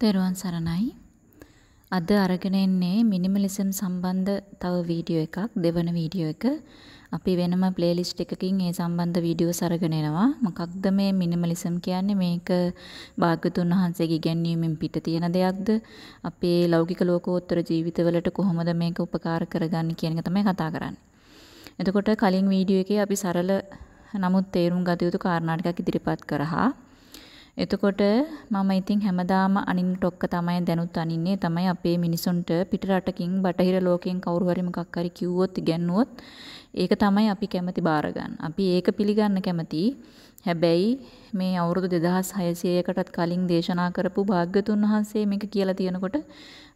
තෙරුවන් සරණයි. අද අරගෙන එන්නේ මිනිමලිසම් සම්බන්ධ තව වීඩියෝ එකක් දෙවන වීඩියෝ එක. අපි වෙනම ප්ලේලිස්ට් එකකින් ඒ සම්බන්ධ වීඩියෝස් අරගෙන එනවා. මොකක්ද මේ මිනිමලිසම් කියන්නේ? මේක භාග්‍යතුන් වහන්සේගේ ඉගැන්වීමෙන් පිට තියෙන දෙයක්ද? අපේ ලෞකික ලෝකෝත්තර ජීවිතවලට කොහොමද මේක උපකාර කරගන්නේ කියන එක තමයි කතා කරන්නේ. එතකොට කලින් වීඩියෝ එකේ අපි සරල නමුත් තේරුම් ගත යුතු කාරණා ටිකක් ඉදිරිපත් කරා. එතකොට මම ඉතින් හැමදාම අනින්න ටොක්ක තමයි දැනුත් අනින්නේ තමයි අපේ මිනිසුන්ට පිට රටකින් බටහිර ලෝකයෙන් කවුරු හරි මොකක් හරි කිව්වොත් ඉගැන්නුවොත් ඒක තමයි අපි කැමති බාර අපි ඒක පිළිගන්න කැමති. හැබැයි මේ අවුරුදු 2600කටත් කලින් දේශනා කරපු භාග්‍යතුන් වහන්සේ මේක කියලා තියෙනකොට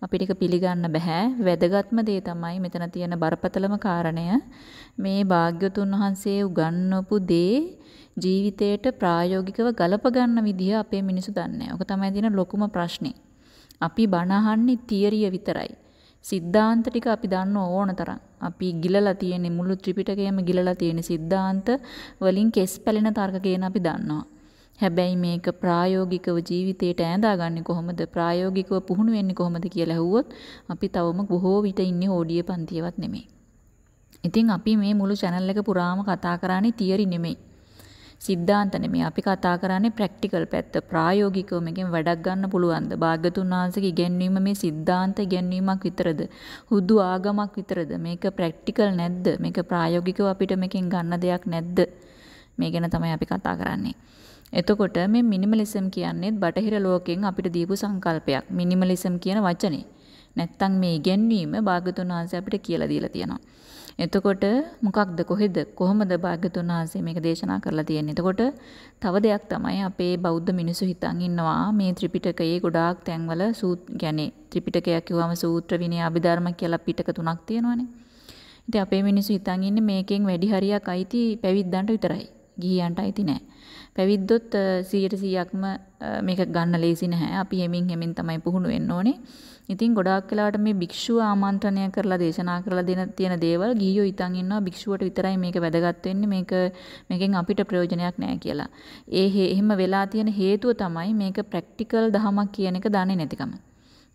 අපිට ඒක පිළිගන්න බෑ. වැදගත්ම දේ තමයි මෙතන තියෙන බරපතලම කාරණය මේ භාග්‍යතුන් වහන්සේ උගන්වපු දේ ජීවිතේට ප්‍රායෝගිකව ගලප ගන්න විදිහ අපේ මිනිස්සු දන්නේ නැහැ. ඔක තමයි තියෙන ලොකුම ප්‍රශ්නේ. අපි බණ අහන්නේ තියරිය විතරයි. සිද්ධාන්ත ටික අපි දන්න ඕන තරම්. අපි ගිලලා තියෙන මුළු ත්‍රිපිටකයම ගිලලා තියෙන සිද්ධාන්ත වලින් කෙස් පැලෙන තර්ක කියන අපි දන්නවා. හැබැයි මේක ප්‍රායෝගිකව ජීවිතයට ඈඳාගන්නේ කොහොමද? ප්‍රායෝගිකව පුහුණු වෙන්නේ කොහොමද කියලා ඇහුවොත් අපි තවම බොහෝ විට ඉන්නේ ඕඩිය පන්තියවත් නෙමෙයි. ඉතින් අපි මේ මුළු channel එක පුරාම කතා කරන්නේ තියරි නෙමෙයි. සිද්ධාන්ත නෙමෙයි අපි කතා කරන්නේ ප්‍රැක්ටිකල් පැත්ත. ප්‍රායෝගිකව මේකෙන් වැඩක් ගන්න පුළුවන්ද? භාග්‍යතුන් වහන්සේගේ ඉගැන්වීම මේ සිද්ධාන්ත ඉගැන්වීමක් විතරද? හුදු ආගමක් විතරද? මේක ප්‍රැක්ටිකල් නැද්ද? මේක ප්‍රායෝගිකව අපිට මේකෙන් ගන්න දෙයක් නැද්ද? මේ ගැන තමයි අපි කතා කරන්නේ. එතකොට මේ මිනිමලිසම් කියන්නේ බටහිර ලෝකයෙන් අපිට දීපු සංකල්පයක්. මිනිමලිසම් කියන වචනේ. නැත්තම් මේ ඉගැන්වීම භාග්‍යතුන් වහන්සේ අපිට කියලා දීලා තියෙනවා. එතකොට මොකක්ද කොහෙද කොහොමද භාග්‍යතුන් වහන්සේ මේක දේශනා කරලා තියෙන්නේ. එතකොට තව දෙයක් තමයි අපේ බෞද්ධ මිනිස්සු හිතන් ඉන්නවා මේ ත්‍රිපිටකයේ ගොඩාක් තැන්වල සූත් කියන්නේ ත්‍රිපිටකයක් කිව්වම සූත්‍ර විනය අභිධර්ම කියලා පිටක තුනක් තියෙනවානේ. ඉතින් අපේ මිනිස්සු හිතන් ඉන්නේ මේකෙන් වැඩි හරියක් අයිති පැවිද්දන්ට විතරයි. ගිහියන්ට අයිති නෑ. පැවිද්දොත් 100%ක්ම මේක ගන්න ලේසි නැහැ. අපි හෙමින් හෙමින් තමයි පුහුණු වෙන්න ඕනේ. ඉතින් ගොඩාක් වෙලාවට මේ භික්ෂුව ආමන්ත්‍රණය කරලා දේශනා කරලා දෙන තියෙන දේවල් ගිහියෝ හිතන් ඉන්නවා භික්ෂුවට විතරයි මේක වැදගත් වෙන්නේ මේක මේකෙන් අපිට ප්‍රයෝජනයක් නැහැ කියලා. ඒ එහෙම වෙලා තියෙන හේතුව තමයි මේක ප්‍රැක්ටිකල් දහමක් කියන එක දන්නේ නැතිකම.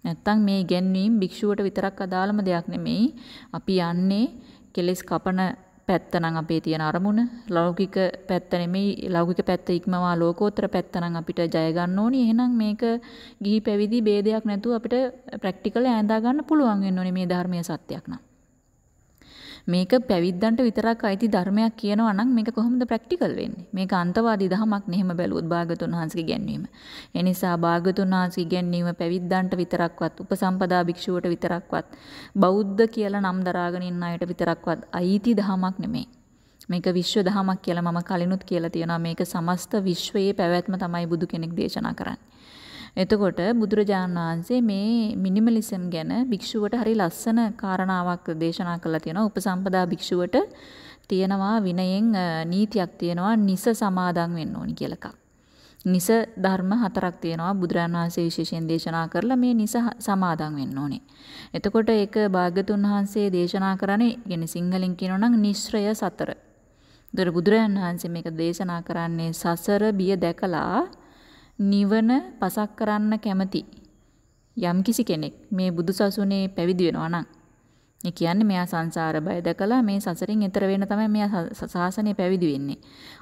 නැත්තම් මේ ඉගැන්වීම් භික්ෂුවට විතරක් අදාළම දෙයක් නෙමෙයි. අපි යන්නේ කෙලෙස් කපන පැත්ත නම් අපේ තියෙන අරමුණ ලෞකික පැත්ත නෙමෙයි ලෞකික පැත්ත ඉක්මවා ලෝකෝත්තර පැත්ත නම් අපිට ජය ගන්න ඕනි. එහෙනම් මේක ගිහි පැවිදි ભેදයක් නැතුව අපිට ප්‍රැක්ටිකල් ඈඳා ගන්න පුළුවන් වෙන්න ඕනේ මේ ධර්මයේ සත්‍යයක් නම්. මේක පැවිද්දන්ට විතරක් අයිති ධර්මයක් කියනවා නම් මේක කොහොමද ප්‍රැක්ටිකල් වෙන්නේ? මේක අන්තවාදී දහමක් නෙහෙම බැලුවොත් භාගතුන් වහන්සේගේ ගැන්වීම. ඒ නිසා භාගතුන් වහන්සේගේ ගැන්වීම පැවිද්දන්ට විතරක්වත් උපසම්පදා භික්ෂුවට විතරක්වත් බෞද්ධ කියලා නම් දරාගෙන ඉන්න අයට විතරක්වත් අයිති දහමක් නෙමෙයි. මේක විශ්ව දහමක් කියලා මම කලිනුත් කියලා තියෙනවා මේක සමස්ත විශ්වයේ පැවැත්ම තමයි බුදු කෙනෙක් දේශනා කරන්නේ. එතකොට බුදුරජාණන් වහන්සේ මේ මිනිමලිසම් ගැන භික්ෂුවට හරි ලස්සන කාරණාවක් දේශනා කළා තියෙනවා. උපසම්පදා භික්ෂුවට තියෙනවා විනයෙන් නීතියක් තියෙනවා නිස සමාදන් වෙන්න ඕනි කියලා එකක්. නිස ධර්ම හතරක් තියෙනවා බුදුරජාණන් වහන්සේ විශේෂයෙන් දේශනා කරලා මේ නිස සමාදන් වෙන්න ඕනේ. එතකොට ඒක භාග්‍යතුන් වහන්සේ දේශනා කරන්නේ කියන්නේ සිංහලෙන් කියනවා නම් නිශ්‍රය සතර. ඒතර බුදුරජාණන් වහන්සේ මේක දේශනා කරන්නේ සසර බිය දැකලා නිවන පසක් කරන්න කැමති යම්කිසි කෙනෙක් මේ බුදුසසුනේ පැවිදි වෙනවා නම් ඒ කියන්නේ මෙයා සංසාර බය දැකලා මේ සසරින් එතර වෙන්න තමයි මෙයා ශාසනය පැවිදි වෙන්නේ.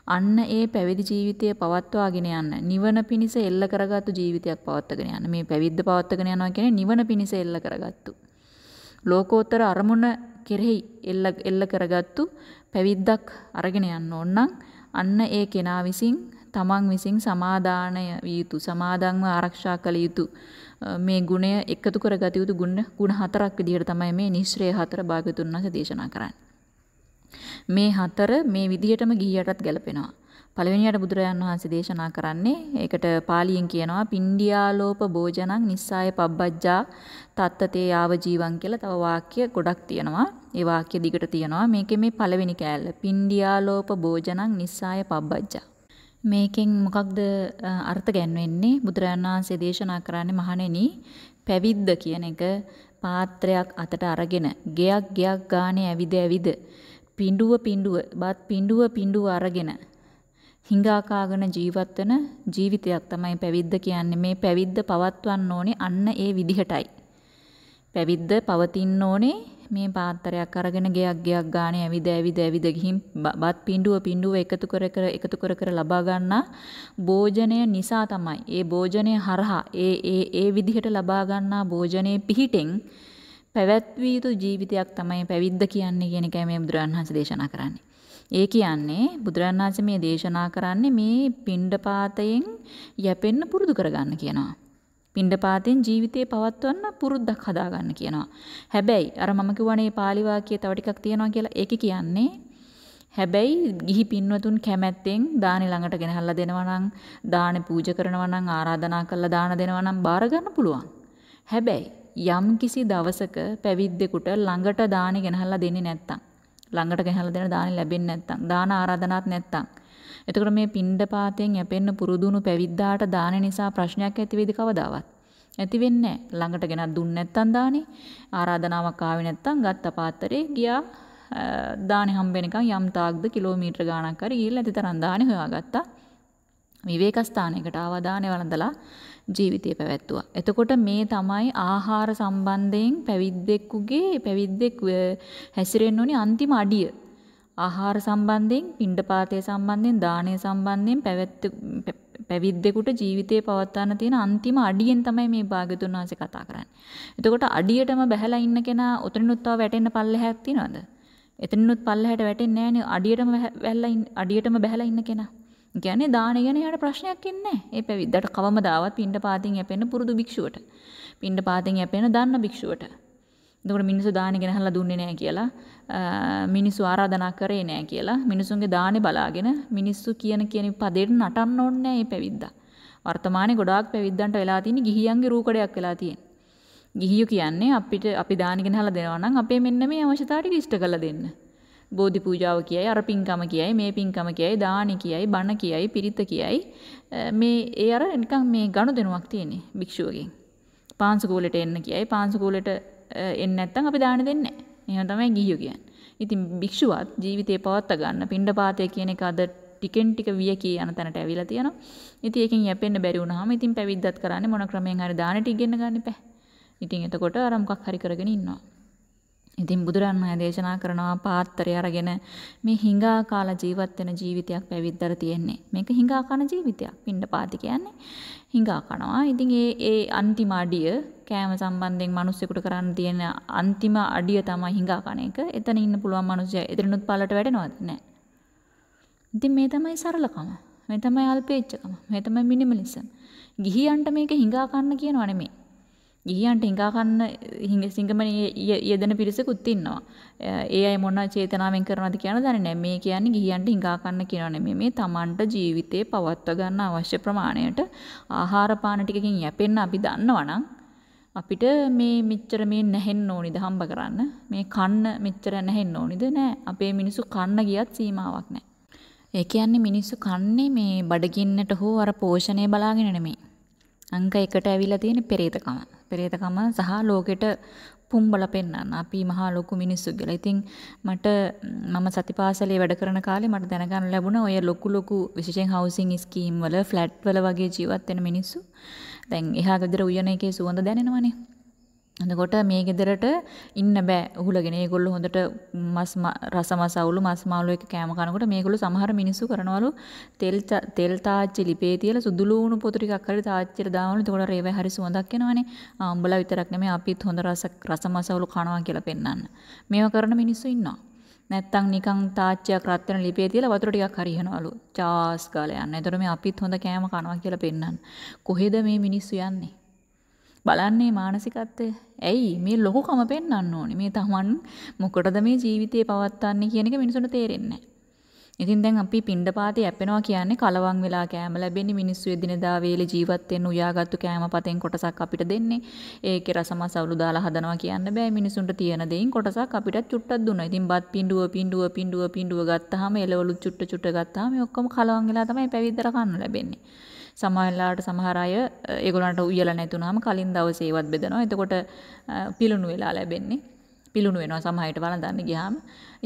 අන්න ඒ පැවිදි ජීවිතය පවත්වාගෙන යන්න නිවන පිණිස එල්ල කරගත්තු ජීවිතයක් පවත්වාගෙන යන්න. මේ පැවිද්ද පවත්වාගෙන යනවා කියන්නේ නිවන පිණිස එල්ල කරගත්තු. ලෝකෝත්තර අරමුණ කෙරෙහි එල්ල එල්ල කරගත්තු පැවිද්දක් අරගෙන යන්න ඕන නම් අන්න ඒ කෙනා විසින් තමන් විසින් සමාදානය විය යුතු සමාදන්ව ආරක්ෂා කළ යුතු මේ ගුණය එකතු කරගත යුතු ගුණ ගුණ හතරක් විදිහට තමයි මේ නිශ්‍රය හතර භාගතුන් වහන්සේ දේශනා කරන්නේ. මේ හතර මේ විදිහටම ගිහියටත් ගැලපෙනවා. පළවෙනියට බුදුරජාන් වහන්සේ දේශනා කරන්නේ ඒකට පාලියෙන් කියනවා පින්ඩියාලෝප භෝජනං නිස්සාය පබ්බජ්ජා තත්තතේ යාව ජීවං කියලා තව වාක්‍ය ගොඩක් තියෙනවා. ඒ වාක්‍ය දිගට තියෙනවා. මේකේ මේ පළවෙනි කෑල්ල පින්ඩියාලෝප භෝජනං නිස්සාය පබ්බජ්ජා මේකෙන් මොකක්ද අර්ථ ගැන්වෙන්නේ බුදුරජාණන් වහන්සේ දේශනා කරන්නේ මහණෙනි පැවිද්ද කියන එක පාත්‍රයක් අතට අරගෙන ගෙයක් ගෙයක් ගානේ ඇවිද ඇවිද පිඬුව පිඬුව බත් පිඬුව පිඬුව අරගෙන හිඟා කාගෙන ජීවත් වෙන ජීවිතයක් තමයි පැවිද්ද කියන්නේ. මේ පැවිද්ද පවත්වන්න ඕනේ අන්න ඒ විදිහටයි. පැවිද්ද පවතින්න ඕනේ මේ පාත්‍රයක් අරගෙන ගෙයක් ගෙයක් ගානේ ඇවිද ඇවිද ඇවිද ගිහින් බත් පිඬුව පිඬුව එකතු කර කර එකතු කර කර ලබා ගන්නා භෝජනය නිසා තමයි. ඒ භෝජනය හරහා ඒ ඒ ඒ විදිහට ලබා ගන්නා භෝජනයේ පිහිටෙන් පැවැත්විය යුතු ජීවිතයක් තමයි පැවිද්ද කියන්නේ කියන එකයි මේ බුදුරජාණන් වහන්සේ දේශනා කරන්නේ. ඒ කියන්නේ බුදුරජාණන් වහන්සේ මේ දේශනා කරන්නේ මේ පිණ්ඩපාතයෙන් යැපෙන්න පුරුදු කරගන්න කියනවා. පිණ්ඩපාතෙන් ජීවිතේ පවත්වන්න පුරුද්දක් හදාගන්න කියනවා. හැබැයි අර මම කියවනේ පාලි වාක්‍යය තව ටිකක් තියෙනවා කියලා ඒකේ කියන්නේ හැබැයි ගිහි පින්වතුන් කැමැත්තෙන් දානි ළඟට ගෙනහල්ලා දෙනවා නම් දානි පූජා කරනවා නම් ආරාධනා කරලා දාන දෙනවා නම් බාර ගන්න පුළුවන්. හැබැයි යම් කිසි දවසක පැවිද්දෙකුට ළඟට දානි ගෙනහල්ලා දෙන්නේ නැත්තම් ළඟට ගෙනහල්ලා දෙන දානි ලැබෙන්නේ නැත්තම් දාන ආරාධනාවක් නැත්තම් එතකොට මේ පිණ්ඩපාතයෙන් යැපෙන්න පුරුදුණු පැවිද්දාට දාන නිසා ප්‍රශ්නයක් ඇති වෙයිද කවදාවත්? ඇති වෙන්නේ නැහැ. ළඟට ගෙනත් දුන්නේ නැත්තම් දානේ ආරාධනාවක් ආවේ නැත්තම් ගත්ත පාත්‍රේ ගියා දානේ හම්බෙනකන් යම් තාක්ද කිලෝමීටර ගාණක් හරි ගිහිල්ලා ඇතිතරම් දානේ හොයාගත්තා. විවේක ස්ථානයකට ආවා දානේ වළඳලා ජීවිතය පැවැත්තුවා. එතකොට මේ තමයි ආහාර සම්බන්ධයෙන් පැවිද්දෙකුගේ පැවිද්දෙක් හැසිරෙන්න ඕනි අන්තිම අඩිය. ආහාර සම්බන්ධයෙන්, පිණ්ඩපාතය සම්බන්ධයෙන්, දානය සම්බන්ධයෙන් පැවැත් පැවිද්දෙකුට ජීවිතේ පවත්වන්න තියෙන අන්තිම අඩියෙන් තමයි මේ භාග්‍යතුන් වහන්සේ කතා කරන්නේ. එතකොට අඩියටම බහැලා ඉන්න කෙනා උතරිනුත් තව වැටෙන්න පල්ලෙහාක් තියනවද? එතනිනුත් පල්ලෙහාට වැටෙන්නේ නැහනේ අඩියටම බැහැලා අඩියටම බැහැලා ඉන්න කෙනා. කියන්නේ දාන ගැන යාට ප්‍රශ්නයක් ඉන්නේ ඒ පැවිද්දට කවමදාවත් පින්ඩ පාතින් යැපෙන්න පුරුදු භික්ෂුවට. පින්ඩ පාතින් යැපෙන දන්න භික්ෂුවට. එතකොට මිනිස්සු දානි ගෙනහලා දුන්නේ නැහැ කියලා මිනිස්සු ආරාධනා කරේ නැහැ කියලා මිනිසුන්ගේ දානේ බලාගෙන මිනිස්සු කියන කියන පදේට නටන්න ඕනේ නැහැ මේ පැවිද්දා. වර්තමානයේ ගොඩාක් පැවිද්දන්ට වෙලා තියෙන ගිහියන්ගේ රූකඩයක් වෙලා තියෙන. ගිහියෝ කියන්නේ අපිට අපි දානි ගෙනහලා දෙනවා නම් අපේ මෙන්න මේ අවශ්‍යතාව ටික ඉෂ්ට කරලා දෙන්න. බෝධි පූජාව කියයි අර පින්කම කියයි මේ පින්කම කියයි දානි කියයි බණ කියයි පිරිත කියයි මේ ඒ අර නිකන් මේ ගනුදෙනුවක් තියෙන්නේ භික්ෂුවගෙන් පාංශකූලෙට එන්න කියයි පාංශකූලෙට එන්නේ නැත්නම් අපි දාන දෙන්නේ නැහැ. එහෙම තමයි ගිහියෝ කියන්නේ. ඉතින් භික්ෂුවත් ජීවිතේ පවත්වා ගන්න පින්ඩපාතය කියන එක අද ටිකෙන් ටික විය කී යන තැනට ඇවිල්ලා තියෙනවා. ඉතින් ඒකෙන් යැපෙන්න බැරි වුණාම ඉතින් පැවිද්දත් කරන්නේ මොන ක්‍රමයෙන් හරි දාන ටික ගෙන්න ගන්න එපා. ඉතින් එතකොට අර මොකක් හරි කරගෙන ඉන්නවා. ඉතින් බුදුරන් වහන්සේ දේශනා කරනවා පාත්‍රය අරගෙන මේ හිඟා කාලා ජීවත් වෙන ජීවිතයක් පැවිද්දර තියෙන්නේ. මේක හිඟා කන ජීවිතයක්. පින්නපාති කියන්නේ හිඟා කනවා. ඉතින් ඒ ඒ අන්තිම අඩිය කෑම සම්බන්ධයෙන් මිනිස්සුෙකුට කරන්න තියෙන අන්තිම අඩිය තමයි හිඟා කන එක. එතන ඉන්න පුළුවන් මිනිස්සු එතනනුත් පළට වැටෙනවද? නැහැ. ඉතින් මේ තමයි සරලකම. මේ තමයි අල්පේච්ඡකම. මේ තමයි මිනිමලිසම්. ගිහියන්ට මේක හිඟා කන්න කියනව නෙමෙයි. ගිහියන්ට හිඟා කන්න සිංගමනේ යෙදෙන පිරිසකුත් ඉන්නවා. ඒ අය මොන චේතනාවෙන් කරනවද කියන දන්නේ නැහැ. මේ කියන්නේ ගිහියන්ට හිඟා කන්න කියනවා නෙමෙයි. මේ Tamanට ජීවිතේ පවත්වා ගන්න අවශ්‍ය ප්‍රමාණයට ආහාර පාන ටිකකින් යැපෙන්න අපි දන්නවනම් අපිට මේ මෙච්චර මේ නැහෙන්න ඕනිද හම්බ කරන්න මේ කන්න මෙච්චර නැහෙන්න ඕනිද නෑ අපේ මිනිස්සු කන්න ගියත් සීමාවක් නෑ ඒ කියන්නේ මිනිස්සු කන්නේ මේ බඩගින්නට හෝ අර පෝෂණය බලාගෙන නෙමෙයි අංක එකට ඇවිල්ලා තියෙන පෙරේතකම පෙරේතකම සහ ලෝකෙට පුම්බල පෙන්වන්න. අපි මහා ලොකු මිනිස්සු කියලා. ඉතින් මට මම සතිපාසලේ වැඩ කරන කාලේ මට දැනගන්න ලැබුණා ඔය ලොකු ලොකු විශේෂයෙන් හවුසින් ස්කීම් වල ෆ්ලැට් වල වගේ ජීවත් වෙන මිනිස්සු. දැන් එහා ගෙදර උයන එකේ සුවඳ දැනෙනවනේ. එතකොට මේ ගෙදරට ඉන්න බෑ උහුලගෙන. ඒගොල්ලෝ හොඳට මස් රස මස් අවුලු මස් මාළු එක කෑම කනකොට මේගොල්ලෝ සමහර මිනිස්සු කරනවලු තෙල් තෙල් තාච්චි ලිපේ තියලා සුදු ලූණු පොතු ටිකක් හරි තාච්චියට දානවලු. එතකොට රේවයි හරි සුවඳක් එනවනේ. ආ උඹලා විතරක් නෙමෙයි අපිත් හොඳ රස රස මස් අවුලු කනවා කියලා පෙන්වන්න. මේවා කරන මිනිස්සු ඉන්නවා. නැත්තම් නිකන් තාච්චියක් රත් වෙන ලිපේ තියලා වතුර ටිකක් හරි ඉහනවලු. චාස් ගාලා යන්න. එතකොට මේ අපිත් හොඳ කෑම කනවා කියලා පෙන්වන්න. කොහෙද මේ මිනිස්සු යන්නේ? බලන්නේ මානසිකත්වය. ඇයි මේ ලොකුකම පෙන්වන්න ඕනේ. මේ තමන් මොකටද මේ ජීවිතේ පවත්වන්නේ කියන එක මිනිසුන්ට තේරෙන්නේ ඉතින් දැන් අපි පින්ඩපාතේ යැපෙනවා කියන්නේ කලවම් වෙලා කෑම ලැබෙන්නේ මිනිස්සු එදිනෙදා වේලේ ජීවත් වෙන්න උයාගත්තු කෑම පතෙන් කොටසක් අපිට දෙන්නේ. ඒකේ රසමස අවුළු දාලා හදනවා කියන්න බෑ. මිනිසුන්ට තියෙන දෙයින් කොටසක් අපිටත් චුට්ටක් දුන්නා. ඉතින් බත් පිඬුව පිඬුව පිඬුව පිඬුව ගත්තාම එළවලු චුට්ට චුට්ට ගත්තාම මේ ඔක්කොම කලවම් වෙලා තමයි පැවිද්දට කන්න ලැබෙන්නේ. සමහරලාට සමහර අය ඒගොල්ලන්ට උයලා නැතුණාම කලින් දවසේ ඒවත් බෙදනවා. එතකොට පිලුණු වෙලා ලැබෙන්නේ. පිලුණු වෙනවා සමහරට වළඳන්න ගියාම.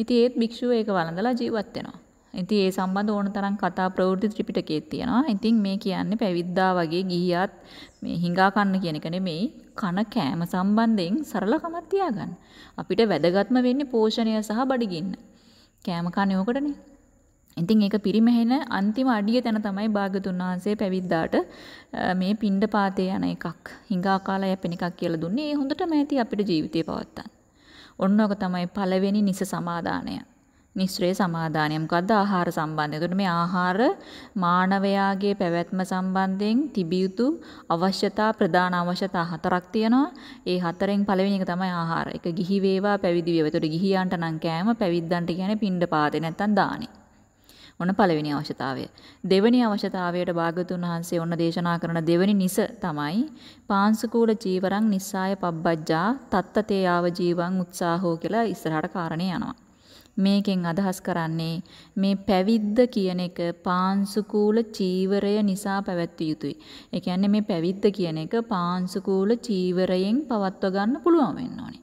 ඉතින් ඒත් භික්ෂුව ඒක වළඳලා ජීවත් වෙනවා. ඉතින් ඒ සම්බන්ධ ඕන තරම් කතා ප්‍රවෘත්ති ත්‍රිපිටකයේ තියෙනවා. ඉතින් මේ කියන්නේ පැවිද්දා වගේ ගිහියත් මේ හිඟා කන්න කියන එක නෙමෙයි කන කෑම සම්බන්ධයෙන් සරලකමක් තියාගන්න. අපිට වැදගත්ම වෙන්නේ පෝෂණය සහ බඩගින්න. කෑම කන්නේ ඕකටනේ. ඉතින් ඒක පිරිමැහෙන අන්තිම අඩිය තැන තමයි භාගතුන් වහන්සේ පැවිද්දාට මේ පිණ්ඩ පාතේ යන එකක් හිඟා කාලා යැපෙන එකක් කියලා දුන්නේ. ඒ හොඳටම ඇති අපිට ජීවිතේ පවත්තන්න. ඔන්න ඔක තමයි පළවෙනි නිස සමාදානය. නිස්ත්‍රේ සමාදානය. මොකද්ද ආහාර සම්බන්ධය. එතකොට මේ ආහාර මානවයාගේ පැවැත්ම සම්බන්ධයෙන් තිබිය යුතු අවශ්‍යතා ප්‍රධාන අවශ්‍යතා හතරක් තියෙනවා. ඒ හතරෙන් පළවෙනි එක තමයි ආහාර. ඒක ගිහි වේවා පැවිදි වේවා. එතකොට ගිහියන්ට නම් කෑම පැවිද්දන්ට කියන්නේ පිණ්ඩ පාතේ නැත්තම් දානි. ඔන්න පළවෙනි අවශ්‍යතාවය. දෙවෙනි අවශ්‍යතාවයට භාගතුන් වහන්සේ ඔන්න දේශනා කරන දෙවෙනි නිස තමයි පාංශකූල ජීවරං නිස්සාය පබ්බජ්ජා තත්තතේ ආව ජීවං උත්සාහෝ කියලා ඉස්සරහට කාරණේ යනවා. මේකෙන් අදහස් කරන්නේ මේ පැවිද්ද කියන එක පාංශුකූල චීවරය නිසා පැවැත්විය යුතුයි. ඒ කියන්නේ මේ පැවිද්ද කියන එක පාංශුකූල චීවරයෙන් පවත්ව ගන්න පුළුවන් වෙන්න ඕනේ.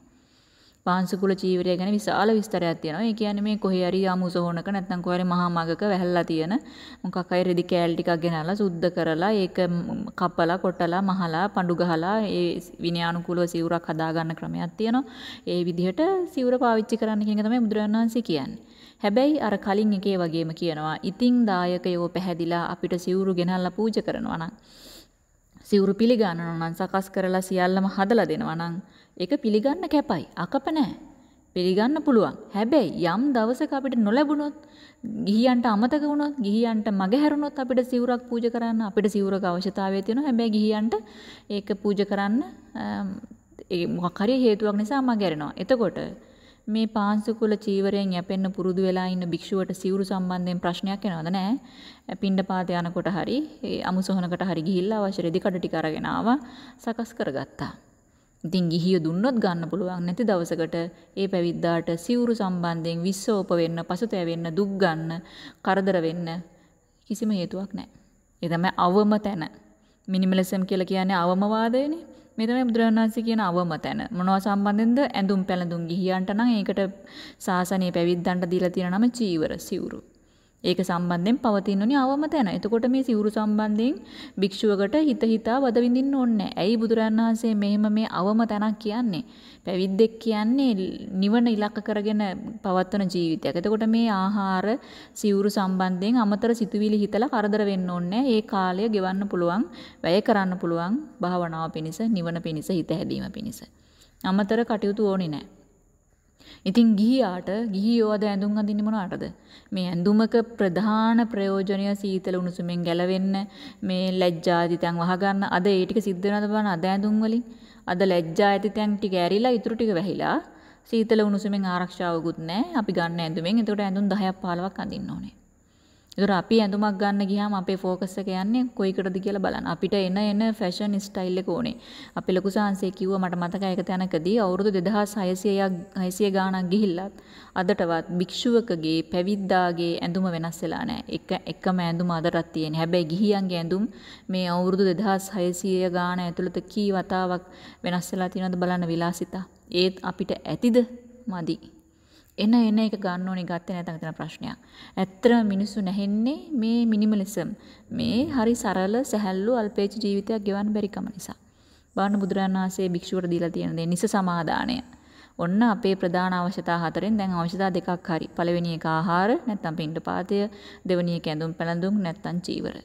පාංශුකුල චීවරය ගැන විශාල විස්තරයක් තියෙනවා. ඒ කියන්නේ මේ කොහේ හරි යමු සොහනක නැත්නම් කොහේ හරි මහා මගක වැහැල්ලා තියෙන මොකක් හරි රෙදි කෑලි ටිකක් ගෙනල්ලා සුද්ධ කරලා ඒක කපලා කොටලා මහලා පඳු ගහලා ඒ විනයානුකූලව සිවුරක් හදා ගන්න ක්‍රමයක් තියෙනවා. ඒ විදිහට සිවුර පාවිච්චි කරන්න කියන එක තමයි බුදුරජාණන් වහන්සේ කියන්නේ. හැබැයි අර කලින් එකේ වගේම කියනවා ඉතින් දායකයෝ පැහැදිලා අපිට සිවුරු ගෙනල්ලා පූජා කරනවා නම් සිවුරු පිළිගන්නවා නම් සකස් කරලා සියල්ලම හදලා දෙනවා නම් ඒක පිළිගන්න කැපයි. අකප නැහැ. පිළිගන්න පුළුවන්. හැබැයි යම් දවසක අපිට නොලැබුණොත් ගිහියන්ට අමතක වුණොත් ගිහියන්ට මගහැරුණොත් අපිට සිවුරක් පූජා කරන්න අපිට සිවුරක අවශ්‍යතාවය තියෙනවා. හැබැයි ගිහියන්ට ඒක පූජා කරන්න ඒ මොකක් හරි හේතුවක් නිසා මගහැරෙනවා. එතකොට මේ පාංශුකුල චීවරයෙන් යැපෙන්න පුරුදු වෙලා ඉන්න භික්ෂුවට සිවුරු සම්බන්ධයෙන් ප්‍රශ්නයක් එනවද නැහැ. පින්ඩ පාත යනකොට හරි ඒ අමුසොහනකට හරි ගිහිල්ලා අවශ්‍ය රෙදි කඩ ටික අරගෙන ආවා සකස් කරගත්තා. ඉතින් ගිහිය දුන්නොත් ගන්න පුළුවන් නැති දවසකට ඒ පැවිද්දාට සිවුරු සම්බන්ධයෙන් විස්සෝප වෙන්න, පසුතැවෙන්න, දුක් ගන්න, කරදර වෙන්න කිසිම හේතුවක් නැහැ. ඒ තමයි අවම තැන. මිනිමලිසම් කියලා කියන්නේ අවමවාදයනේ. මේ තමයි බුදුරජාණන් වහන්සේ කියන අවම තැන. මොනවා සම්බන්ධෙන්ද? ඇඳුම් පැළඳුම් ගිහියන්ට නම් ඒකට සාසනීය පැවිද්දන්ට දීලා තියෙන නම චීවර සිවුරු. ඒක සම්බන්ධයෙන් පවතින ඕනි අවම තැන. එතකොට මේ සිවුරු සම්බන්ධයෙන් භික්ෂුවකට හිත හිතා වද විඳින්න ඕනේ ඇයි බුදුරජාණන් වහන්සේ මෙහෙම මේ අවම තැනක් කියන්නේ? පැවිද්දෙක් කියන්නේ නිවන ඉලක්ක කරගෙන පවත්වන ජීවිතයක්. එතකොට මේ ආහාර සිවුරු සම්බන්ධයෙන් අමතර සිතුවිලි හිතලා කරදර වෙන්න ඕනේ ඒ කාලය ගෙවන්න පුළුවන්, වැය කරන්න පුළුවන් භාවනාව පිණිස, නිවන පිණිස, හිත හැදීම පිණිස. අමතර කටයුතු ඕනේ නැහැ. ඉතින් ගිහියාට ගිහියෝ අද ඇඳුම් අඳින්නේ මොනවටද? මේ ඇඳුමක ප්‍රධාන ප්‍රයෝජනය සීතල උණුසුමෙන් ගැලවෙන්න, මේ ලැජ්ජා ඇති තැන් වහගන්න. අද ඒ ටික සිද්ධ වෙනවද බලන්න අද ඇඳුම් වලින්? අද ලැජ්ජා ඇති තැන් ටික ඇරිලා ඉතුරු ටික වැහිලා සීතල උණුසුමෙන් ආරක්ෂාවකුත් නැහැ. අපි ගන්න ඇඳුමෙන්. එතකොට ඇඳුම් 10ක් 15ක් අඳින්න ඕනේ. ඒතර අපි ඇඳුමක් ගන්න ගියාම අපේ ෆෝකස් එක යන්නේ කොයිකටද කියලා බලන්න. අපිට එන එන ෆැෂන් ස්ටයිල් එක ඕනේ. අපේ ලොකු සාංශේ කිව්වා මට මතකයි එක තැනකදී අවුරුදු 2600ක් 600 ගාණක් ගිහිල්ලත් අදටවත් භික්ෂුවකගේ පැවිද්දාගේ ඇඳුම වෙනස් වෙලා නැහැ. එක එකම ඇඳුම අදටත් තියෙන්නේ. හැබැයි ගිහියන්ගේ ඇඳුම් මේ අවුරුදු 2600 ගාණ ඇතුළත කී වතාවක් වෙනස් වෙලා තියෙනවද බලන්න විලාසිතා. ඒත් අපිට ඇතිද? මදි. එන එන එක ගන්න ඕනේ ගත්තේ නැත්නම් එතන ප්‍රශ්නයක්. ඇත්තටම මිනිස්සු නැහෙන්නේ මේ මිනිමලිසම්. මේ හරි සරල සැහැල්ලු අල්පේච ජීවිතයක් ගෙවන්න බැරි කම නිසා. බාන බුදුරජාණන් වහන්සේ භික්ෂුවට දීලා තියෙන දේ නිස සමාදානය. ඔන්න අපේ ප්‍රධාන අවශ්‍යතා හතරෙන් දැන් අවශ්‍යතා දෙකක් හරි. පළවෙනි එක ආහාර නැත්නම් පිණ්ඩපාතය, දෙවෙනි එක ඇඳුම් පැළඳුම් නැත්නම් චීවර.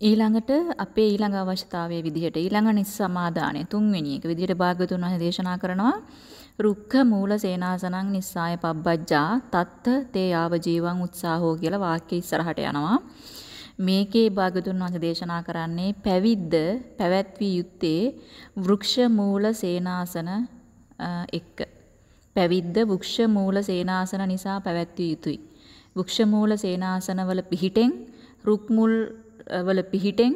ඊළඟට අපේ ඊළඟ අවශ්‍යතාවයේ විදිහට ඊළඟ නිස් සමාදානය තුන්වෙනි එක විදිහට භාග්‍යවතුන් වහන්සේ දේශනා කරනවා රුක්ඛ මූල සේනාසනං නිස්සාය පබ්බජ්ජා තත්ත තේ ආව ජීවං උත්සාහෝ කියලා වාක්‍ය ඉස්සරහට යනවා. මේකේ භාගතුන් වහන්සේ දේශනා කරන්නේ පැවිද්ද පැවැත්විය යුත්තේ වෘක්ෂ මූල සේනාසන එක්ක. පැවිද්ද වෘක්ෂ මූල සේනාසන නිසා පැවැත්විය යුතුයි. වෘක්ෂ මූල සේනාසනවල පිහිටෙන් රුක් මුල් වල පිහිටෙන්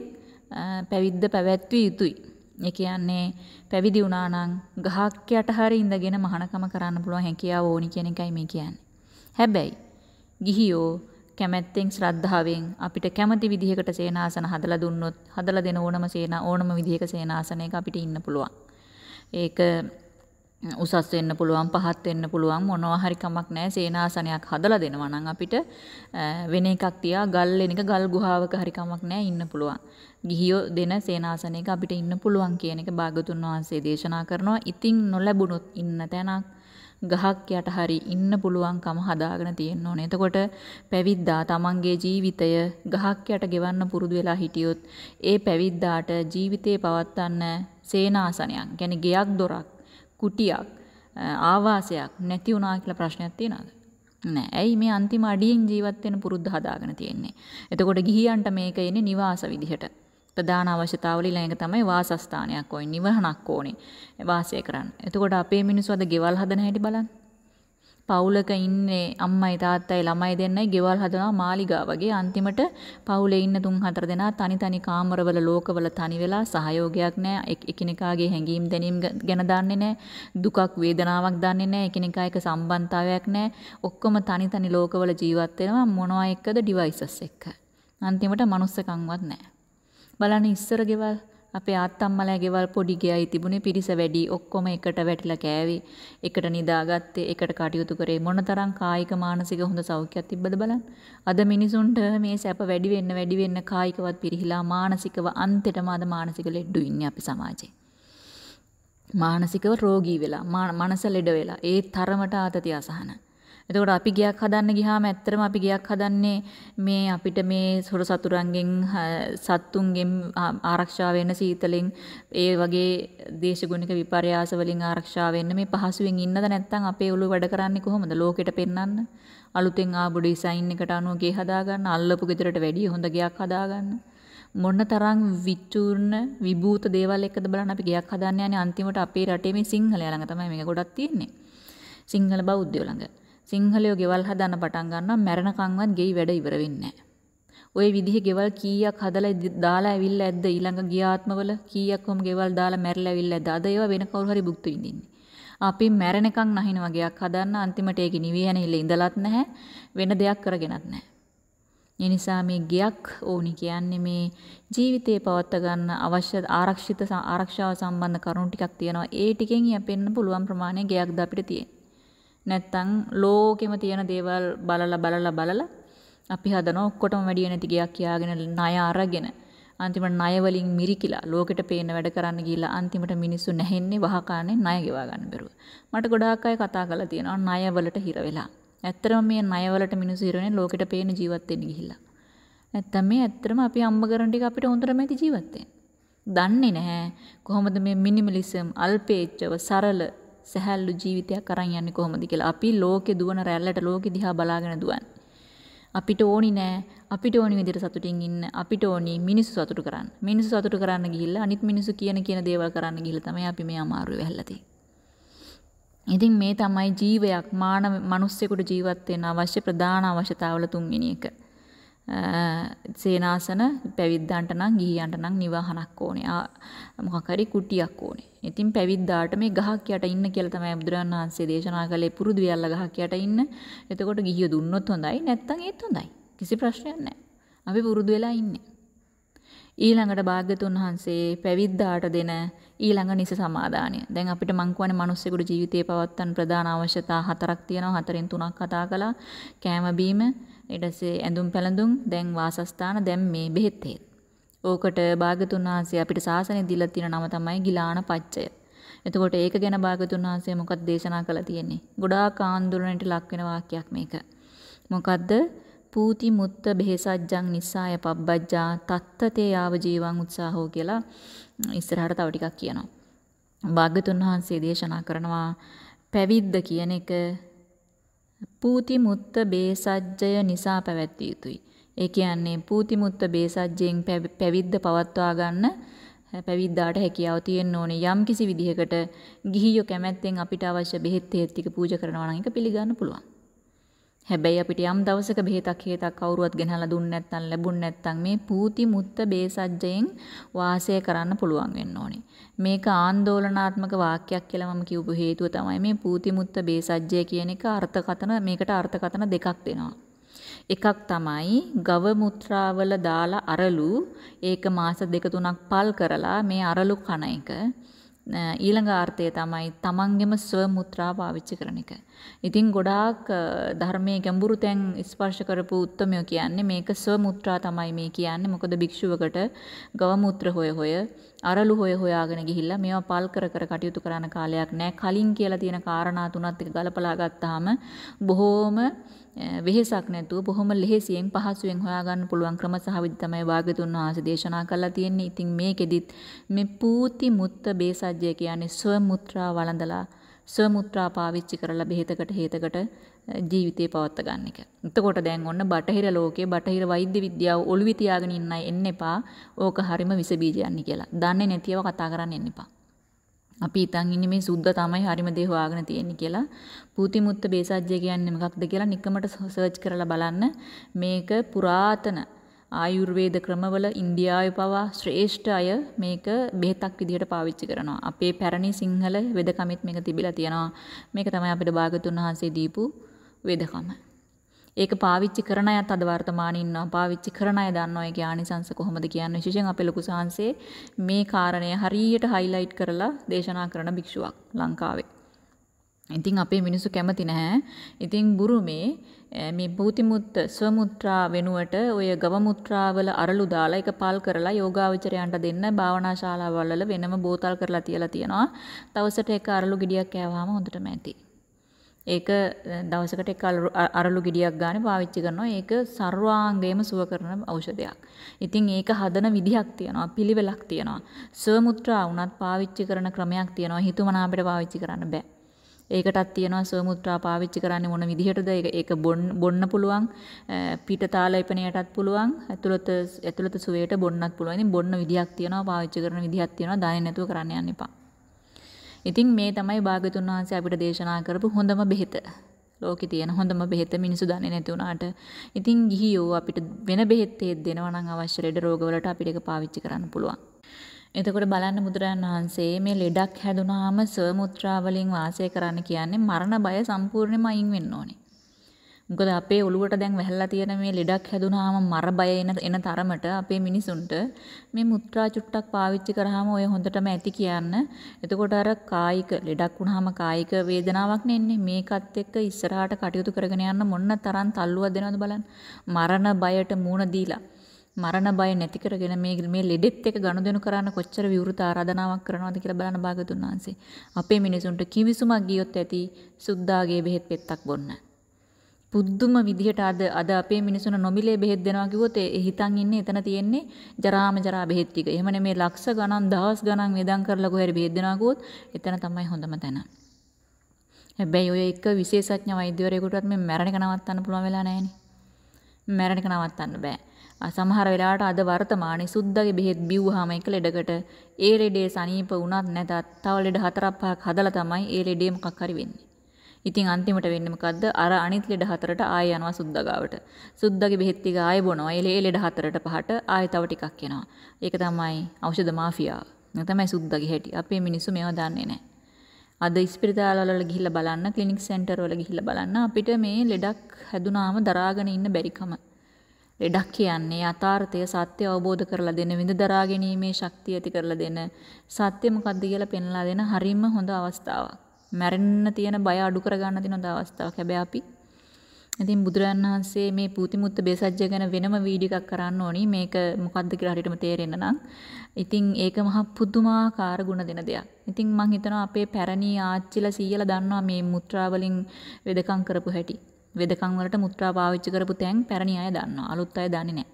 පැවිද්ද පැවැත්විය යුතුයි. ඒ කියන්නේ පැවිදි වුණා නම් ගහක් යට හරි ඉඳගෙන මහානකම කරන්න පුළුවන් හැකියාව ඕනි කියන එකයි මේ කියන්නේ. හැබැයි ගිහියෝ කැමැත්තෙන් ශ්‍රද්ධාවෙන් අපිට කැමති විදිහකට සේනාසන හදලා දුන්නොත් හදලා දෙන ඕනම සේනා ඕනම විදිහක සේනාසනයක අපිට ඉන්න පුළුවන්. ඒක උසස් වෙන්න පුළුවන් පහත් වෙන්න පුළුවන් මොනවා හරි කමක් නැහැ සේනාසනයක් හදලා දෙනවා නම් අපිට වෙන එකක් තියා ගල් වෙනක ගල් ගුහාවක හරි කමක් නැහැ ඉන්න පුළුවන්. ගිහියෝ දෙන සේනාසනයක අපිට ඉන්න පුළුවන් කියන එක භාගතුන් වහන්සේ දේශනා කරනවා. ඉතින් නොලැබුණොත් ඉන්න තැනක් ගහක් යට හරි ඉන්න පුළුවන්කම හදාගෙන තියෙන්න ඕනේ. එතකොට පැවිද්දා තමන්ගේ ජීවිතය ගහක් යට ගෙවන්න පුරුදු වෙලා හිටියොත් ඒ පැවිද්දාට ජීවිතේ පවත්වන්න සේනාසනයක්, කියන්නේ ගෙයක් දොරක් කුටියක් ආවාසයක් නැති වුණා කියලා ප්‍රශ්නයක් තියනවද? නෑ. ඇයි මේ අන්තිම අඩියෙන් ජීවත් වෙන පුරුද්ද හදාගෙන තියෙන්නේ. එතකොට ගිහියන්ට මේක එන්නේ නිවාස විදිහට. ප්‍රධාන අවශ්‍යතාවල ඊළඟ තමයි වාසස්ථානයක් ඕනේ, නිවහනක් ඕනේ වාසය කරන්න. එතකොට අපේ මිනිස්සු අද ගෙවල් හදන හැටි බලන්න. පවුලක ඉන්නේ අම්මයි තාත්තයි ළමයි දෙන්නයි ගෙවල් හදනවා මාලිගා වගේ. අන්තිමට පවුලේ ඉන්න තුන් හතර දෙනා තනි තනි කාමරවල ලෝකවල තනි වෙලා සහයෝගයක් නැහැ එකිනෙකාගේ හැඟීම් දැනීම් ගැන දන්නේ නැහැ දුකක් වේදනාවක් දන්නේ නැහැ එකිනෙකා එක්ක සම්බන්ධතාවයක් නැහැ ඔක්කොම තනි තනි ලෝකවල ජීවත් වෙනවා. මොනවා එක්කද ඩිවයිසස් එක්ක අන්තිමට මනුස්සකම්වත් නැහැ බලන්න ඉස්සර ගෙවල් අපේ ආත්තම්මලා ගෙවල් පොඩි ගෙයයි තිබුණේ පිරිස වැඩි ඔක්කොම එකට වැටිලා කෑවේ. එකට නිදාගත්තේ එකට කටයුතු කරේ මොනතරම් කායික මානසික හොඳ සෞඛ්‍යයක් තිබ්බද බලන්න. අද මිනිසුන්ට මේ සැප වැඩි වෙන්න වැඩි වෙන්න කායිකවත් පිරිහිලා මානසිකව අන්තිටම අද මානසික ලෙඩු ඉන්නේ අපි සමාජේ. මානසිකව රෝගී වෙලා මනස ලෙඩ වෙලා ඒ තරමට ආතති අසහන. එතකොට අපි ගයක් හදන්න ගියාම ඇත්තටම අපි ගයක් හදන්නේ මේ අපිට මේ සොර සතුරන්ගෙන් සත්තුන්ගෙන් ආරක්ෂා වෙන්න සීතලෙන් ඒ වගේ දේශගුණික විපර්යාස වලින් ආරක්ෂා වෙන්න මේ පහසුවෙන් ඉන්නද නැත්නම් අපේ ඔළුව වැඩ කරන්නේ කොහොමද? ලෝකෙට පෙන්වන්න අලුතෙන් ආපු ඩිසයින් එකට අනුව ගේ හදාගන්න? අල්ලපු ගෙදරට වැඩිය හොඳ ගයක් හදාගන්න? මොන තරම් විචූර්ණ විභූත දේවල් එක්කද බලන්න අපි ගයක් හදන්න යන්නේ? අන්තිමට අපේ රටේ මේ සිංහලයා ළඟ තමයි මේක ගොඩක් තියෙන්නේ. සිංහල බෞද්ධයෝ ළඟ. සිංහලයෝ ගෙවල් හදන්න පටන් ගන්නවා මැරෙනකන්වත් ගෙයි වැඩ ඉවර වෙන්නේ ওই විදිහේ ගෙවල් කීයක් හදලා දාලා ඇවිල්ලා ඇද්ද ඊළඟ ගියාත්මවල කීයක් කොහොම ගෙවල් දාලා මැරිලා ඇවිල්ලා ඇද්ද අද ඒවා වෙන කවුරු හරි භුක්ති විඳින්නේ. අපි මැරෙනකන් නැහින වගේක් හදන්න අන්තිමට ඒකේ නිවියනෙ ඉඳලත් නැහැ වෙන දෙයක් කරගෙනත් නැහැ. ඒ නිසා මේ ගයක් ඕනි කියන්නේ මේ ජීවිතේ පවත්වා ගන්න අවශ්‍ය ආරක්ෂිත ආරක්ෂාව සම්බන්ධ කරුණු ටිකක් තියෙනවා. ඒ ටිකෙන් යපෙන්න පුළුවන් ප්‍රමාණය ගයක්ද අපිට තියෙන්නේ. නැත්තම් ලෝකෙම තියෙන දේවල් බලලා බලලා බලලා අපි හදන ඔක්කොටම වැඩි නැති ගයක් කියාගෙන ණය අරගෙන අන්තිමට ණය වලින් මිරිකිලා ලෝකෙට පේන වැඩ කරන්න ගිහිල්ලා අන්තිමට මිනිස්සු නැහෙන්නේ වහකානේ ණය ගෙවා ගන්න බැරුව. මට ගොඩාක් අය කතා කරලා තියෙනවා ණය වලට හිර වෙලා. ඇත්තටම මේ ණය වලට මිනිස්සු හිර වෙන්නේ ලෝකෙට පේන ජීවත් වෙන්න ගිහිල්ලා. නැත්තම් මේ ඇත්තටම අපි අම්බ කරන ටික අපිට හොඳටම ඇති ජීවත් වෙන්න. දන්නේ නැහැ කොහොමද මේ මිනිමලිසම් අල්පේච්ඡව සරල සැහැල්ලු ජීවිතයක් අරන් යන්නේ කොහොමද කියලා. අපි ලෝකේ දුවන රැල්ලට ලෝකෙ දිහා බලාගෙන දුවන්නේ. අපිට ඕනි නෑ අපිට ඕනි විදිහට සතුටින් ඉන්න අපිට ඕනි මිනිස්සු සතුටු කරන්න. මිනිස්සු සතුටු කරන්න ගිහිල්ලා අනිත් මිනිස්සු කියන කියන දේවල් කරන්න ගිහිල්ලා තමයි අපි මේ අමාරුවේ වැහැලා තියෙන්නේ. ඉතින් මේ තමයි ජීවයක් මානව මිනිස්සෙකුට ජීවත් වෙන්න අවශ්‍ය ප්‍රධාන අවශ්‍යතාවල තුන්වෙනි එක. සේනාසන පැවිද්දන්ට නම් ගිහියන්ට නම් නිවහනක් ඕනේ. මොකක් හරි කුටියක් ඕනේ. ඉතින් පැවිද්දාට මේ ගහක් යට ඉන්න කියලා තමයි බුදුරජාණන් වහන්සේ දේශනා කළේ පුරුදු වෙලා ගහක් යට ඉන්න. එතකොට ගිහියෝ දුන්නොත් හොඳයි නැත්නම් ඒත් හොඳයි. කිසි ප්‍රශ්නයක් නැහැ. අපි පුරුදු වෙලා ඉන්නේ. ඊළඟට භාග්‍යතුන් වහන්සේ පැවිද්දාට දෙන ඊළඟ නිස සමාදානය. දැන් අපිට මං කියන්නේ මිනිස්සුගේ ජීවිතේ පවත්තන් ප්‍රධාන අවශ්‍යතා හතරක් තියෙනවා. හතරෙන් තුනක් කතා කළා. කෑම බීම, ඊට පස්සේ ඇඳුම් පැළඳුම්, දැන් වාසස්ථාන, දැන් මේ බෙහෙත් හේත්. ඕකට භාගතුන් වහන්සේ අපිට සාසනෙ දීලා තියෙන නම තමයි ගිලාන පච්චය. එතකොට ඒක ගැන භාගතුන් වහන්සේ මොකක්ද දේශනා කළා තියෙන්නේ? ගොඩාක් ආందోලනයට ලක් වෙන වාක්‍යයක් මේක. මොකද්ද? පූති මුත්ත බෙහෙසජ්ජං නිසාය පබ්බජ්ජා තත්තතේ ආව ජීවං උත්සාහෝ කියලා ඉස්සරහට තව ටිකක් කියනවා. භාගතුන් වහන්සේ දේශනා කරනවා පැවිද්ද කියන එක පූති මුත්ත බේසජ්ජය නිසා පැවැත්විය යුතුයි. ඒ කියන්නේ පූතිමුත්ත බේසජ්ජෙන් පැවිද්ද පවත්වා ගන්න පැවිද්දාට හැකියාව තියෙන්න ඕනේ යම් කිසි විදිහකට ගිහියෝ කැමැත්තෙන් අපිට අවශ්‍ය බෙහෙත් තෙත් ටික පූජා කරනවා නම් ඒක පිළිගන්න පුළුවන්. හැබැයි අපිට යම් දවසක බෙහෙතක් හේතක් කවුරුවත් ගෙනහලා දුන්නේ නැත්නම් ලැබුණ නැත්නම් මේ පූති මුත්ත බේසජ්ජයෙන් වාසය කරන්න පුළුවන් වෙන්න ඕනේ. මේක ආందోලනාත්මක වාක්‍යයක් කියලා මම කියපු හේතුව තමයි මේ පූති මුත්ත බේසජ්ජය කියන එක අර්ථකතන මේකට අර්ථකතන දෙකක් දෙනවා. එකක් තමයි ගව මුත්‍රාවල දාලා අරලු ඒක මාස දෙක තුනක් පල් කරලා මේ අරලු කන එක. ඊළඟ ආර්ථය තමයි තමන්ගෙම ස්ව මුත්‍රා පාවිච්චි කරන එක. ඉතින් ගොඩාක් ධර්මයේ ගැඹුරු තැන් ස්පර්ශ කරපු උත්මයෝ කියන්නේ මේක ස්ව මුත්‍රා තමයි මේ කියන්නේ. මොකද භික්ෂුවකට ගව මුත්‍ර හොය හොය අරලු හොය හොයාගෙන ගිහිල්ලා මේවා පල් කර කර කටයුතු කරන කාලයක් නැහැ. කලින් කියලා තියෙන කාරණා තුනත් එක ගලපලා ගත්තාම බොහෝම වෙහෙසක් නැතුව බොහොම ලෙහෙසියෙන් පහසුවෙන් හොයාගන්න පුළුවන් ක්‍රම සහ විදි තමයි වාග්යතුන් වහන්සේ දේශනා කරලා තියෙන්නේ. ඉතින් මේකෙදිත් මේ පූති මුත්ත බේසජ්ජය කියන්නේ ස්ව මුත්‍රා වළඳලා ස්ව මුත්‍රා පාවිච්චි කරලා බෙහෙතකට හේතකට ජීවිතේ පවත්වා ගන්න එක. එතකොට දැන් ඔන්න බටහිර ලෝකයේ බටහිර වෛද්‍ය විද්‍යාව ඔළුවේ තියාගෙන ඉන්නයි එන්න එපා. ඕක හරිම විස බීජයන්නේ කියලා. දන්නේ නැතිව කතා කරන්න එන්න එපා. අපි හිතන් ඉන්නේ මේ සුද්ධ තමයි හරිම දේ හොයාගෙන තියෙන්නේ කියලා. පූතිමුත්ත බේසජ්‍ය කියන්නේ මොකක්ද කියලා නිකමට සර්ච් කරලා බලන්න. මේක පුරාතන ආයුර්වේද ක්‍රමවල ඉන්දියාවේ පවා ශ්‍රේෂ්ඨ අය මේක බෙහෙතක් විදිහට පාවිච්චි කරනවා. අපේ පැරණි සිංහල වෙදකමෙත් මේක තිබිලා තියෙනවා. මේක තමයි අපිට භාගතුන් වහන්සේ දීපු වෙදකම. ඒක පාවිච්චි කරන අයත් අද වර්තමානයේ ඉන්නවා. පාවිච්චි කරන අය දන්නවා ඒකේ ආනිසංස කොහොමද කියන්නේ. විශේෂයෙන් අපේ ලොකු සාංශේ මේ කාරණය හරියට හයිලයිට් කරලා දේශනා කරන භික්ෂුවක් ලංකාවේ. ඉතින් අපේ මිනිස්සු කැමති නැහැ. ඉතින් බුරුමේ මේ භූතිමුත්ත ස්වමුත්‍රා වෙනුවට ඔය ගවමුත්‍රාවල අරලු දාලා ඒක පල් කරලා යෝගාවචරයන්ට දෙන්න භාවනා ශාලාවල් වල වෙනම බෝතල් කරලා තියලා තියෙනවා. දවසට එක අරලු ගෙඩියක් කෑවහම හොඳටම ඇති. ඒක දවසකට එක් අරලු ගෙඩියක් ගන්න පාවිච්චි කරනවා. ඒක සර්වාංගයම සුව කරන ඖෂධයක්. ඉතින් ඒක හදන විදිහක් තියෙනවා, පිළිවෙලක් තියෙනවා. ස්වමුත්‍රා වුණත් පාවිච්චි කරන ක්‍රමයක් තියෙනවා. හිතුමනාපට පාවිච්චි කරන්න බෑ. ඒකටත් තියෙනවා ස්වමුත්‍රා පාවිච්චි කරන්නේ මොන විදිහටද? ඒක බොන්න පුළුවන්. පිටතාලයිපණයටත් පුළුවන්. ඇතුළත ඇතුළත සුවයට බොන්නත් පුළුවන්. ඉතින් බොන්න විදිහක් තියෙනවා, පාවිච්චි කරන විදිහක් තියෙනවා. දන්නේ නැතුව කරන්න යන්න එපා. ඉතින් මේ තමයි භාග්‍යතුන් වහන්සේ අපිට දේශනා කරපු හොඳම බෙහෙත. ලෝකේ තියෙන හොඳම බෙහෙත මිනිස්සු දන්නේ නැති වුණාට. ඉතින් ගිහියෝ අපිට වෙන බෙහෙත් දෙනවා නම් අවශ්‍ය ලෙඩ රෝගවලට අපිට ඒක පාවිච්චි කරන්න පුළුවන්. එතකොට බලන්න බුදුරජාණන් වහන්සේ මේ ලෙඩක් හැදුනාම සවමුත්‍රා වලින් වාසය කරන්න කියන්නේ මරණ බය සම්පූර්ණයෙන්ම අයින් වෙන්න ඕනේ. මොකද අපේ ඔළුවට දැන් වැහැලා තියෙන මේ ලෙඩක් හැදුනාම මර බය එන එන තරමට අපේ මිනිසුන්ට මේ මුත්‍රා චුට්ටක් පාවිච්චි කරාම ඔය හොඳටම ඇති කියන්න. එතකොට අර කායික ලෙඩක් වුණාම කායික වේදනාවක් නෙන්නේ. මේකත් එක්ක ඉස්සරහට කටයුතු කරගෙන යන්න මොන්න තරම් තල්ලුවක් දෙනවද බලන්න. මරණ බයට මූණ දීලා මරණ බය නැති කරගෙන මේ මේ ලෙඩෙත් එක ගනුදෙනු කරන්න කොච්චර විවෘත ආරාධනාවක් කරනවද කියලා බලන්න භාගතුන් වහන්සේ. අපේ මිනිසුන්ට කිවිසුමක් ගියොත් ඇති සුද්දාගේ බෙහෙත් පෙත්තක් බොන්න. පුදුම විදිහට අද අද අපේ මිනිසුන නොමිලේ බෙහෙත් දෙනවා කිව්වොත් ඒ හිතන් ඉන්නේ එතන තියෙන්නේ ජරාම ජරා බෙහෙත් ටික. එහෙම නෙමේ ලක්ෂ ගණන් දහස් ගණන් වේදම් කරලා කොහේරි බෙහෙත් දෙනවා කිව්වොත් එතන තමයි හොඳම තැන. හැබැයි ඔය එක විශේෂඥ වෛද්‍යවරයෙකුටවත් මේ මැරණ එක නවත්තන්න පුළුවන් වෙලා නැහැනේ. මැරණ එක නවත්තන්න බෑ. සමහර වෙලාවට අද වර්තමානයේ සුද්දගේ බෙහෙත් බිව්වහම එක ලෙඩකට ඒ ලෙඩේ සනීප වුණත් නැතත් තව ලෙඩ හතරක් පහක් හදලා තමයි ඒ ලෙඩේ මොකක් හරි වෙන්නේ. ඉතින් අන්තිමට වෙන්නේ මොකද්ද? අර අනිත් ලෙඩ හතරට ආය යනවා සුද්දා ගාවට. සුද්දාගේ බෙහෙත් ටික ආය බොනවා. ඒ ලෙඩ හතරට පහට ආය තව ටිකක් එනවා. ඒක තමයි ඖෂධ මාෆියාව. ඒක තමයි සුද්දාගේ හැටි. අපේ මිනිස්සු මේවා දන්නේ නැහැ. අද ඉස්පිරිතාල වල ගිහිල්ලා බලන්න, ක්ලිනික් සෙන්ටර් වල ගිහිල්ලා බලන්න අපිට මේ ලෙඩක් හැදුනාම දරාගෙන ඉන්න බැරිකම. ලෙඩක් කියන්නේ යථාර්ථය සත්‍ය අවබෝධ කරලා දෙන විඳ දරා ගැනීමේ ශක්තිය ඇති කරලා දෙන සත්‍ය මොකක්ද කියලා පෙන්ලා දෙන හරිම හොඳ අවස්ථාවක්. මැරෙන්න තියෙන බය අඩු කරගන්න තියෙන හොඳ අවස්ථාවක්. හැබැයි අපි ඉතින් බුදුරන් වහන්සේ මේ පූතිමුත්ත බේසජ්‍ය ගැන වෙනම වීඩියෝ එකක් කරන්න ඕනි. මේක මොකද්ද කියලා හරියටම තේරෙන්න නම්. ඉතින් ඒක මහ පුදුමාකාර ගුණ දෙන දෙයක්. ඉතින් මම හිතනවා අපේ පැරණි ආච්චිලා සීයලා දන්නවා මේ මුත්‍රා වලින් වෙදකම් කරපු හැටි. වෙදකම් වලට මුත්‍රා පාවිච්චි කරපු තැන් පැරණි අය දන්නවා. අලුත් අය දන්නේ නැහැ.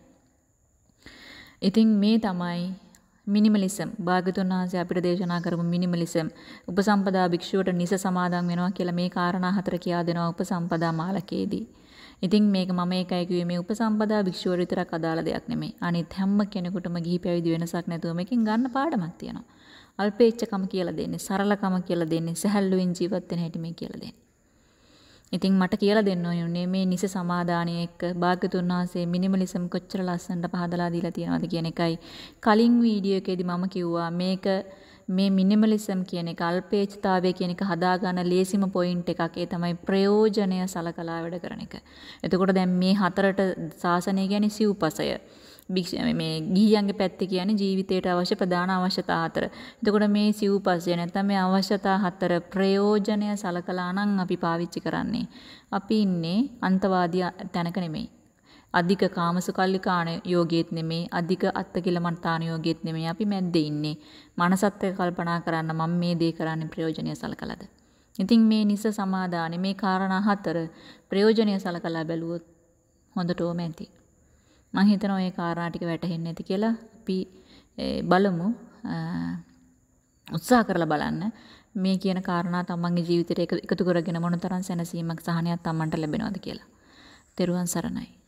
ඉතින් මේ තමයි මිනිමලිසම් භාගතුන් වහන්සේ අපිට දේශනා කරපු මිනිමලිසම් උපසම්පදා භික්ෂුවට නිස සමාදන් වෙනවා කියලා මේ කාරණා හතර කියා දෙනවා උපසම්පදා මාලකයේදී. ඉතින් මේක මම ඒකයි කිව්වේ මේ උපසම්පදා භික්ෂුව විතරක් අදාළ දෙයක් නෙමෙයි. අනිත් හැම කෙනෙකුටම ගිහි පැවිදි වෙනසක් නැතුව මේකෙන් ගන්න පාඩමක් තියෙනවා. අල්පේච්ඡකම කියලා දෙන්නේ, සරලකම කියලා දෙන්නේ, සැහැල්ලුවෙන් ජීවත් වෙන හැටි මේ කියලා දෙන්නේ. ඉතින් මට කියලා දෙන්න ඕනේ මේ නිස සමාදානය එක්ක භාග්‍යතුන් වහන්සේ මිනිමලිසම් කොච්චර ලස්සනට පහදලා දීලා තියෙනවද කියන එකයි කලින් වීඩියෝ එකේදී මම කිව්වා මේක මේ මිනිමලිසම් කියන එක අල්පේච්ඡතාවය කියන එක හදාගන්න ලේසිම පොයින්ට් එකක් ඒ තමයි ප්‍රයෝජනය සලකලා වැඩ කරන එක. එතකොට දැන් මේ හතරට සාසනය කියන්නේ සිව්පසය. මේ ගිහියන්ගේ පැත්තේ කියන්නේ ජීවිතයට අවශ්‍ය ප්‍රධාන අවශ්‍යතා හතර. එතකොට මේ සිව්පස්ය නැත්නම් මේ අවශ්‍යතා හතර ප්‍රයෝජනය සලකලා නම් අපි පාවිච්චි කරන්නේ. අපි ඉන්නේ අන්තවාදී තැනක නෙමෙයි. අධික කාමසුකල්ලිකාණ යෝගීත් නෙමෙයි අධික අත්තකිලමන්තාන යෝගීත් නෙමෙයි අපි මැද්දේ ඉන්නේ මනසත් එක්ක කල්පනා කරන්න මම මේ දේ කරන්නේ ප්‍රයෝජනීය සලකලාද ඉතින් මේ නිස සමාදානෙ මේ කාරණා හතර ප්‍රයෝජනීය සලකලා බැලුවොත් හොඳටම ඇති මම හිතනවා මේ කාරණා ටික වැටහෙන්නේ නැති කියලා අපි බලමු. උත්සාහ කරලා බලන්න. මේ කියන කාරණා තමන්ගේ ජීවිතයට එකතු කරගෙන මොනතරම් සැනසීමක් සහනයක් තමන්ට ලැබෙනවද කියලා. තෙරුවන් සරණයි.